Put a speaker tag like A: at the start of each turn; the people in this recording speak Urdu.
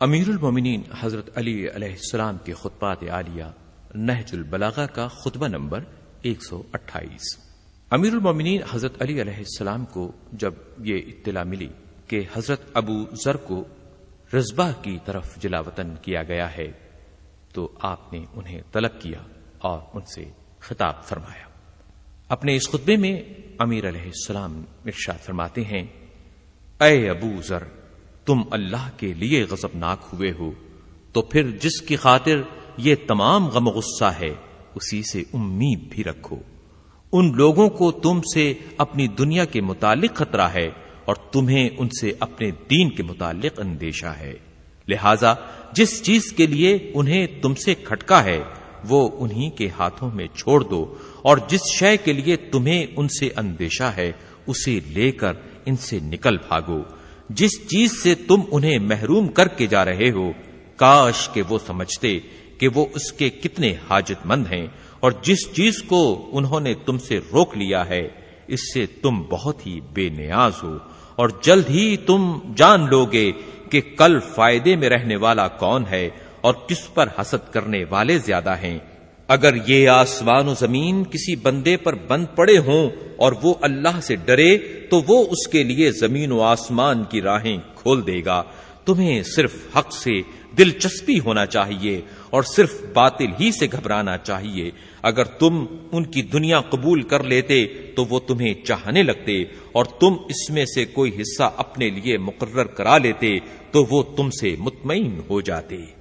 A: امیر المومنین حضرت علی علیہ السلام کے خطبات عالیہ نہج البلاغہ کا خطبہ نمبر ایک سو اٹھائیس۔ امیر المومنین حضرت علی علیہ السلام کو جب یہ اطلاع ملی کہ حضرت ابو ذر کو رزبہ کی طرف جلا وطن کیا گیا ہے، تو آپ نے انہیں طلب کیا اور ان سے خطاب فرمایا۔ اپنے اس خطبے میں امیر علیہ السلام ارشاد فرماتے ہیں، اے ابو ذر تم اللہ کے لیے غضبناک ہوئے ہو، تو پھر جس کی خاطر یہ تمام غم غصہ ہے، اسی سے امید بھی رکھو۔ ان لوگوں کو تم سے اپنی دنیا کے متعلق خطرہ ہے اور تمہیں ان سے اپنے دین کے متعلق اندیشہ ہے۔ لہذا جس چیز کے لیے انہیں تم سے کھٹکا ہے، وہ انہی کے ہاتھوں میں چھوڑ دو۔ اور جس شے کے لیے تمہیں ان سے اندیشہ ہے، اسے لے کر ان سے نکل بھاگو۔ جس چیز سے تم انہیں محروم کر کے جا رہے ہو، کاش کہ وہ سمجھتے کہ وہ اس کے کتنے حاجت مند ہیں، اور جس چیز کو انہوں نے تم سے روک لیا ہے، اس سے تم بہت ہی بے نیاز ہو۔ اور جلد ہی تم جان لو گے کہ کل فائدے میں رہنے والا کون ہے، اور کس پر حسد کرنے والے زیادہ ہیں۔ اگر یہ آسمان و زمین کسی بندے پر بند پڑے ہوں اور وہ اللہ سے ڈرے، تو وہ اس کے لیے زمین و آسمان کی راہیں کھول دے گا۔ تمہیں صرف حق سے دلچسپی ہونا چاہیے اور صرف باطل ہی سے گھبرانا چاہیے۔ اگر تم ان کی دنیا قبول کر لیتے، تو وہ تمہیں چاہنے لگتے۔ اور تم اس میں سے کوئی حصہ اپنے لیے مقرر کرا لیتے، تو وہ تم سے مطمئن ہو جاتے۔